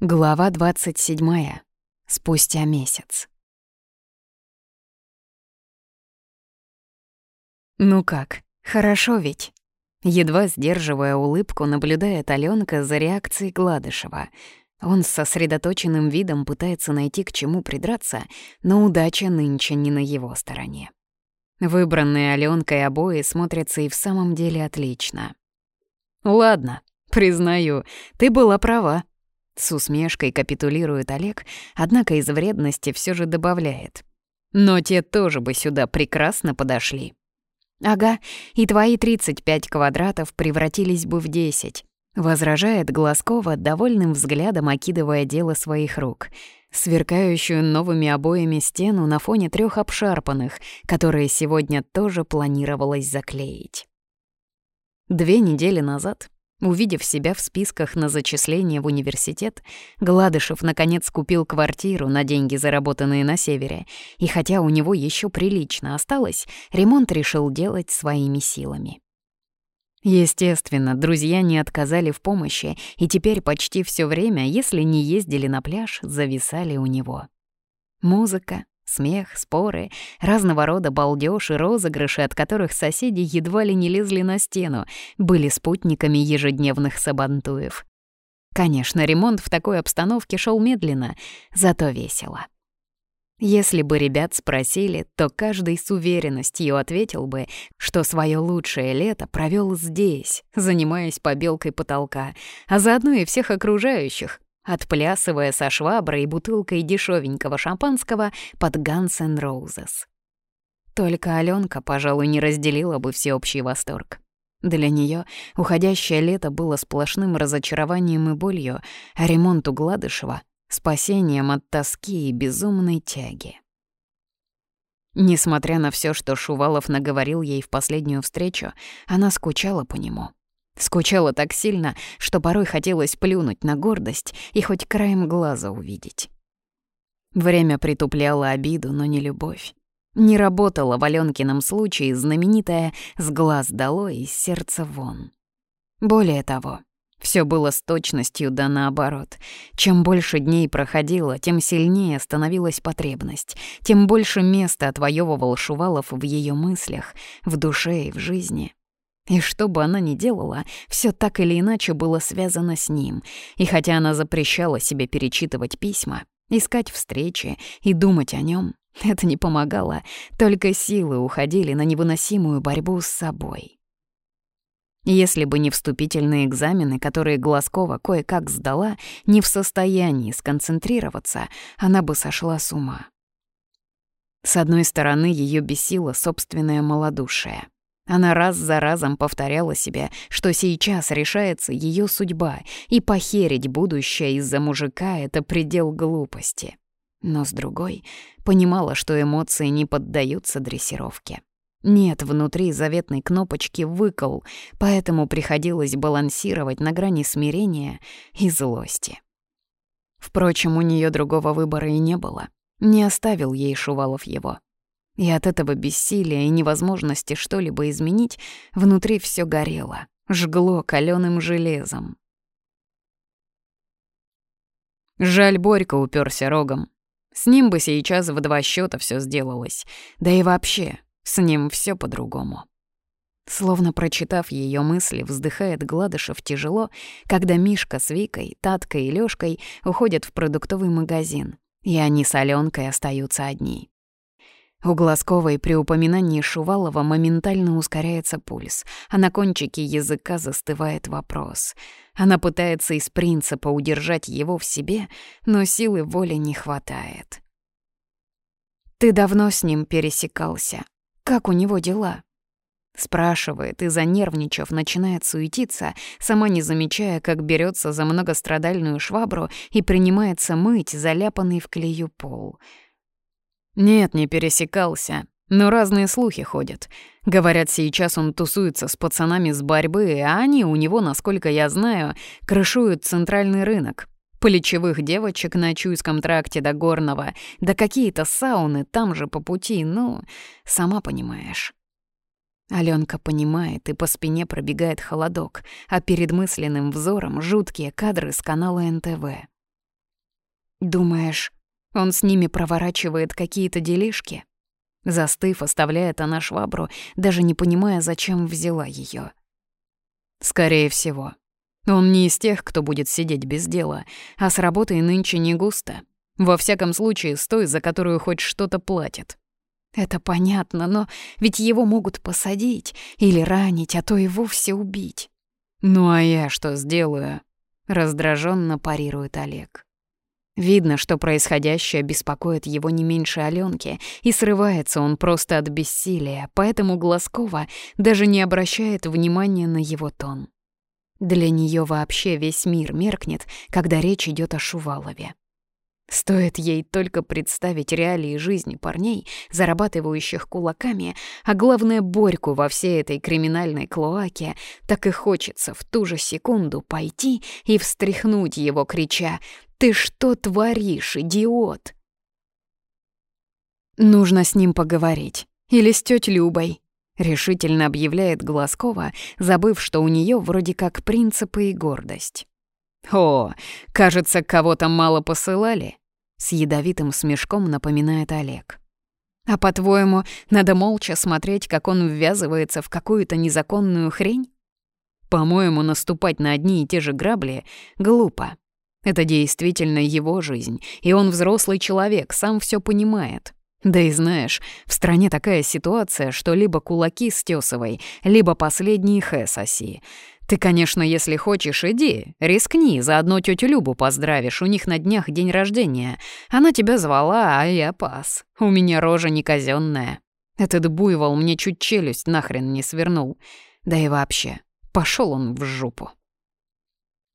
Глава 27. Спустя месяц. «Ну как, хорошо ведь?» Едва сдерживая улыбку, наблюдает Алёнка за реакцией Гладышева. Он с сосредоточенным видом пытается найти к чему придраться, но удача нынче не на его стороне. Выбранные Алёнкой обои смотрятся и в самом деле отлично. «Ладно, признаю, ты была права», с усмешкой капитулирует Олег, однако из вредности все же добавляет. Но те тоже бы сюда прекрасно подошли. «Ага, и твои 35 квадратов превратились бы в 10», — возражает Глазкова, довольным взглядом окидывая дело своих рук, сверкающую новыми обоями стену на фоне трех обшарпанных, которые сегодня тоже планировалось заклеить. Две недели назад Увидев себя в списках на зачисление в университет, Гладышев наконец купил квартиру на деньги, заработанные на севере, и хотя у него еще прилично осталось, ремонт решил делать своими силами. Естественно, друзья не отказали в помощи, и теперь почти все время, если не ездили на пляж, зависали у него. Музыка, Смех, споры, разного рода балдёж и розыгрыши, от которых соседи едва ли не лезли на стену, были спутниками ежедневных сабантуев. Конечно, ремонт в такой обстановке шел медленно, зато весело. Если бы ребят спросили, то каждый с уверенностью ответил бы, что свое лучшее лето провел здесь, занимаясь побелкой потолка, а заодно и всех окружающих, отплясывая со шваброй и бутылкой дешевенького шампанского под Guns N' Roses. Только Алёнка, пожалуй, не разделила бы всеобщий восторг. Для неё уходящее лето было сплошным разочарованием и болью, а ремонт у Гладышева — спасением от тоски и безумной тяги. Несмотря на всё, что Шувалов наговорил ей в последнюю встречу, она скучала по нему — Скучала так сильно, что порой хотелось плюнуть на гордость и хоть краем глаза увидеть. Время притупляло обиду, но не любовь. Не работала в Алёнкином случае знаменитая «с глаз долой, из сердца вон». Более того, все было с точностью да наоборот. Чем больше дней проходило, тем сильнее становилась потребность, тем больше места отвоевывал Шувалов в ее мыслях, в душе и в жизни. И что бы она ни делала, все так или иначе было связано с ним. И хотя она запрещала себе перечитывать письма, искать встречи и думать о нем, это не помогало, только силы уходили на невыносимую борьбу с собой. Если бы не вступительные экзамены, которые Глазкова кое-как сдала, не в состоянии сконцентрироваться, она бы сошла с ума. С одной стороны, ее бесило собственное малодушие — она раз за разом повторяла себе, что сейчас решается ее судьба, и похерить будущее из-за мужика — это предел глупости. Но с другой, понимала, что эмоции не поддаются дрессировке. Нет внутри заветной кнопочки «выкол», поэтому приходилось балансировать на грани смирения и злости. Впрочем, у нее другого выбора и не было. Не оставил ей Шувалов его. И от этого бессилия и невозможности что-либо изменить внутри все горело, жгло каленым железом. Жаль, Борька уперся рогом. С ним бы сейчас в два счета все сделалось. Да и вообще, с ним все по-другому. Словно прочитав ее мысли, вздыхает Гладышев тяжело, когда Мишка с Викой, Таткой и Лёшкой уходят в продуктовый магазин, и они с Аленкой остаются одни. У Глазковой при упоминании Шувалова моментально ускоряется пульс, а на кончике языка застывает вопрос. Она пытается из принципа удержать его в себе, но силы воли не хватает. «Ты давно с ним пересекался. Как у него дела?» Спрашивает и, занервничав, начинает суетиться, сама не замечая, как берется за многострадальную швабру и принимается мыть заляпанный в клею пол — нет, не пересекался. Но разные слухи ходят. Говорят, сейчас он тусуется с пацанами с борьбы, а они у него, насколько я знаю, крышуют центральный рынок. Плечевых девочек на чуйском тракте до Горного, да какие-то сауны там же по пути, ну, сама понимаешь. Алёнка понимает, и по спине пробегает холодок, а перед мысленным взором жуткие кадры с канала НТВ. Думаешь, он с ними проворачивает какие-то делишки? Застыв, оставляет она швабру, даже не понимая, зачем взяла ее. Скорее всего. Он не из тех, кто будет сидеть без дела, а с работой нынче не густо. Во всяком случае, с той, за которую хоть что-то платит. Это понятно, но ведь его могут посадить или ранить, а то и вовсе убить. Ну а я что сделаю? Раздраженно парирует Олег. Видно, что происходящее беспокоит его не меньше Алёнки, и срывается он просто от бессилия, поэтому Глазкова даже не обращает внимания на его тон. Для неё вообще весь мир меркнет, когда речь идёт о Шувалове. Стоит ей только представить реалии жизни парней, зарабатывающих кулаками, а главное — Борьку во всей этой криминальной клоаке, так и хочется в ту же секунду пойти и встряхнуть его, крича «Ты что творишь, идиот?» «Нужно с ним поговорить. Или с тётей Любой», — решительно объявляет Глазкова, забыв, что у неё вроде как принципы и гордость. «О, кажется, кого-то мало посылали», — с ядовитым смешком напоминает Олег. «А по-твоему, надо молча смотреть, как он ввязывается в какую-то незаконную хрень? По-моему, наступать на одни и те же грабли глупо. Это действительно его жизнь, и он взрослый человек, сам все понимает. Да и знаешь, в стране такая ситуация, что либо кулаки стёсывай, либо последний хэ соси. Ты, конечно, если хочешь, иди, рискни, заодно тетю Любу поздравишь, у них на днях день рождения. Она тебя звала, а я пас. У меня рожа не казенная. Этот буйвол мне чуть челюсть нахрен не свернул. Да и вообще, пошел он в жопу.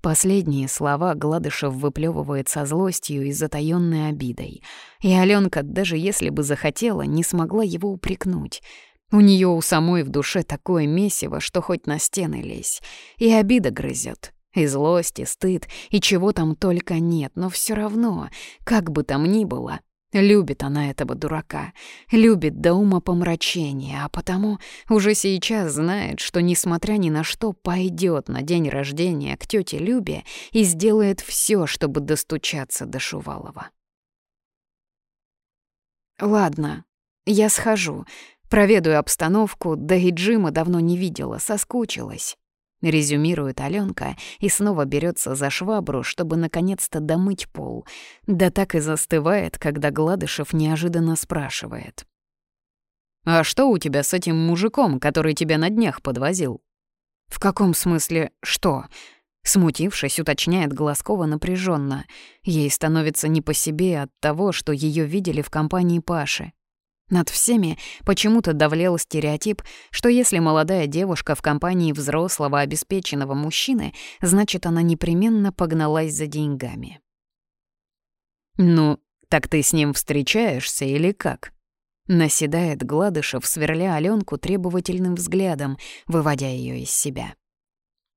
Последние слова Гладышев выплевывает со злостью и затаённой обидой. И Алёнка, даже если бы захотела, не смогла его упрекнуть. У неё у самой в душе такое месиво, что хоть на стены лезь. И обида грызет, и злость, и стыд, и чего там только нет, но всё равно, как бы там ни было, Любит она этого дурака, любит до ума помрачения, а потому уже сейчас знает, что, несмотря ни на что, пойдет на день рождения к тете Любе и сделает все, чтобы достучаться до Шувалова. «Ладно, я схожу, проведаю обстановку, да и Джима давно не видела, соскучилась». Резюмирует Аленка и снова берется за швабру, чтобы наконец-то домыть пол. Да так и застывает, когда Гладышев неожиданно спрашивает. «А что у тебя с этим мужиком, который тебя на днях подвозил?» «В каком смысле что?» Смутившись, уточняет Глазкова напряженно. Ей становится не по себе от того, что ее видели в компании Паши. Над всеми почему-то давлел стереотип, что если молодая девушка в компании взрослого обеспеченного мужчины, значит, она непременно погналась за деньгами. «Ну, так ты с ним встречаешься или как?» Наседает Гладышев, сверля Аленку требовательным взглядом, выводя ее из себя.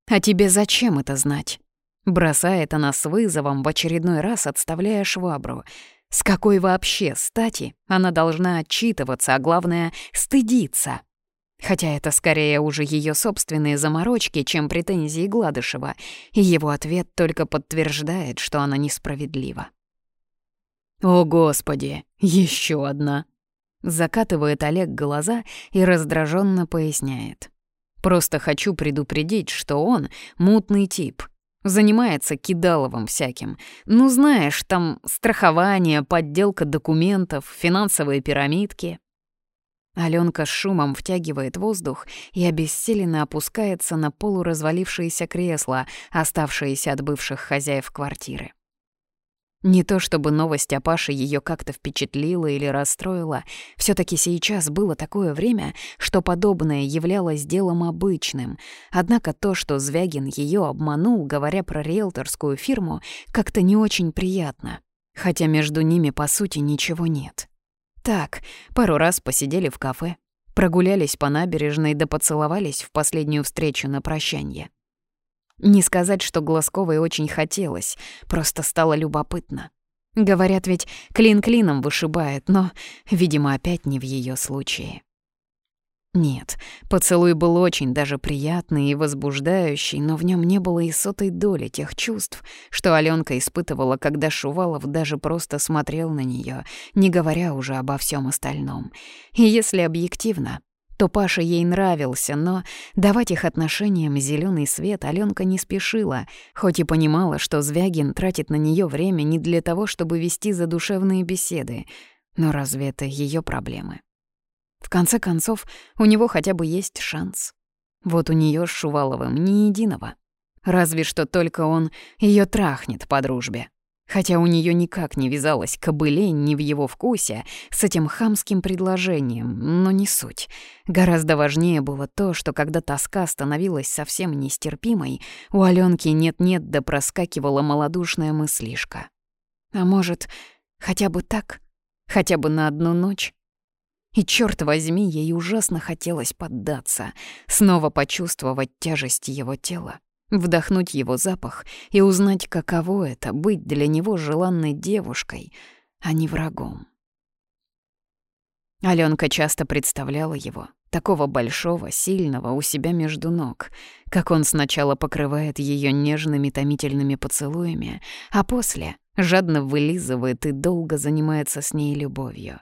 «А тебе зачем это знать?» Бросает она с вызовом, в очередной раз отставляя швабру — с какой вообще стати она должна отчитываться, а главное — стыдиться? Хотя это скорее уже ее собственные заморочки, чем претензии Гладышева, и его ответ только подтверждает, что она несправедлива. «О, Господи, еще одна!» Закатывает Олег глаза и раздраженно поясняет. «Просто хочу предупредить, что он мутный тип, Занимается кидаловым всяким. Ну, знаешь, там страхование, подделка документов, финансовые пирамидки. Аленка с шумом втягивает воздух и обессиленно опускается на полуразвалившееся кресло, оставшееся от бывших хозяев квартиры. Не то чтобы новость о Паше ее как-то впечатлила или расстроила, все таки сейчас было такое время, что подобное являлось делом обычным. Однако то, что Звягин ее обманул, говоря про риэлторскую фирму, как-то не очень приятно. Хотя между ними, по сути, ничего нет. Так, пару раз посидели в кафе, прогулялись по набережной да поцеловались в последнюю встречу на прощанье. Не сказать, что Глазковой очень хотелось, просто стало любопытно. Говорят ведь, клин клином вышибает, но, видимо, опять не в ее случае. Нет, поцелуй был очень даже приятный и возбуждающий, но в нем не было и сотой доли тех чувств, что Аленка испытывала, когда Шувалов даже просто смотрел на нее, не говоря уже обо всем остальном. И если объективно, то Паша ей нравился, но давать их отношениям зеленый свет Аленка не спешила, хоть и понимала, что Звягин тратит на нее время не для того, чтобы вести задушевные беседы. Но разве это ее проблемы? В конце концов, у него хотя бы есть шанс. Вот у нее с Шуваловым ни единого. Разве что только он ее трахнет по дружбе. Хотя у нее никак не вязалась кобылей ни в его вкусе с этим хамским предложением, но не суть. Гораздо важнее было то, что когда тоска становилась совсем нестерпимой, у Аленки нет-нет да проскакивала малодушная мыслишка. А может, хотя бы так? Хотя бы на одну ночь? И, черт возьми, ей ужасно хотелось поддаться, снова почувствовать тяжесть его тела, вдохнуть его запах и узнать, каково это — быть для него желанной девушкой, а не врагом. Алёнка часто представляла его, такого большого, сильного, у себя между ног, как он сначала покрывает ее нежными томительными поцелуями, а после жадно вылизывает и долго занимается с ней любовью.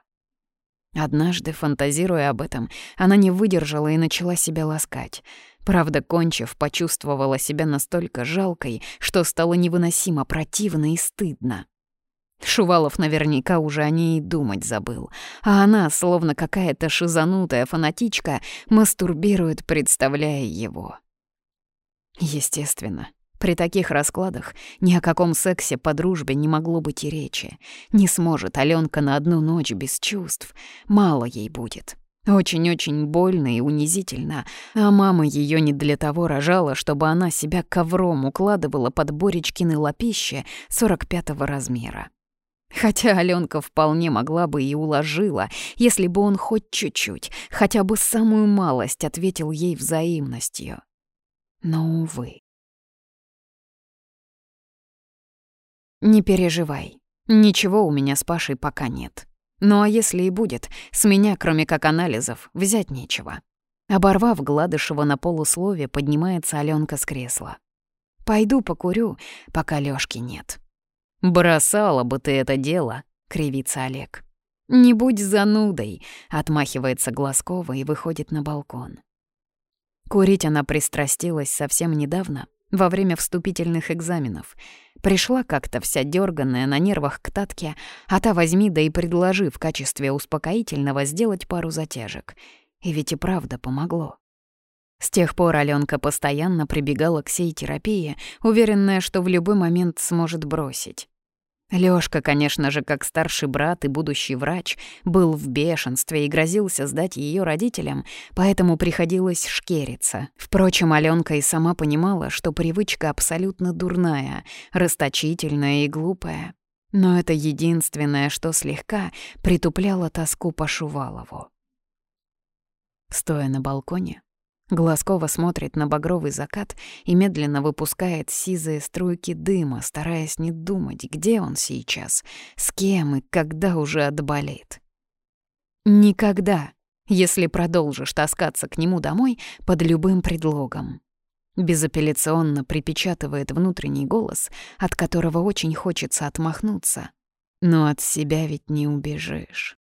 Однажды, фантазируя об этом, она не выдержала и начала себя ласкать. Правда, кончив, почувствовала себя настолько жалкой, что стало невыносимо противно и стыдно. Шувалов наверняка уже о ней думать забыл, а она, словно какая-то шизанутая фанатичка, мастурбирует, представляя его. Естественно, при таких раскладах ни о каком сексе по дружбе не могло быть и речи. Не сможет Алёнка на одну ночь без чувств. Мало ей будет. Очень-очень больно и унизительно. А мама её не для того рожала, чтобы она себя ковром укладывала под Боречкины лапище 45-го размера. Хотя Алёнка вполне могла бы и уложила, если бы он хоть чуть-чуть, хотя бы самую малость ответил ей взаимностью. Но, увы. «Не переживай. Ничего у меня с Пашей пока нет. Ну а если и будет, с меня, кроме как анализов, взять нечего». Оборвав Гладышева на полуслове, поднимается Алёнка с кресла. «Пойду покурю, пока Лёшки нет». «Бросала бы ты это дело», — кривится Олег. «Не будь занудой», — отмахивается Глазкова и выходит на балкон. Курить она пристрастилась совсем недавно, во время вступительных экзаменов. Пришла как-то вся дерганная на нервах к Татке, а та возьми да и предложи в качестве успокоительного сделать пару затяжек. И ведь и правда помогло. С тех пор Алёнка постоянно прибегала к сей терапии, уверенная, что в любой момент сможет бросить. Лёшка, конечно же, как старший брат и будущий врач, был в бешенстве и грозился сдать её родителям, поэтому приходилось шкериться. Впрочем, Алёнка и сама понимала, что привычка абсолютно дурная, расточительная и глупая. Но это единственное, что слегка притупляло тоску по Шувалову. Стоя на балконе, Глазкова смотрит на багровый закат и медленно выпускает сизые струйки дыма, стараясь не думать, где он сейчас, с кем и когда уже отболит. Никогда, если продолжишь таскаться к нему домой под любым предлогом. Безапелляционно припечатывает внутренний голос, от которого очень хочется отмахнуться. Но от себя ведь не убежишь.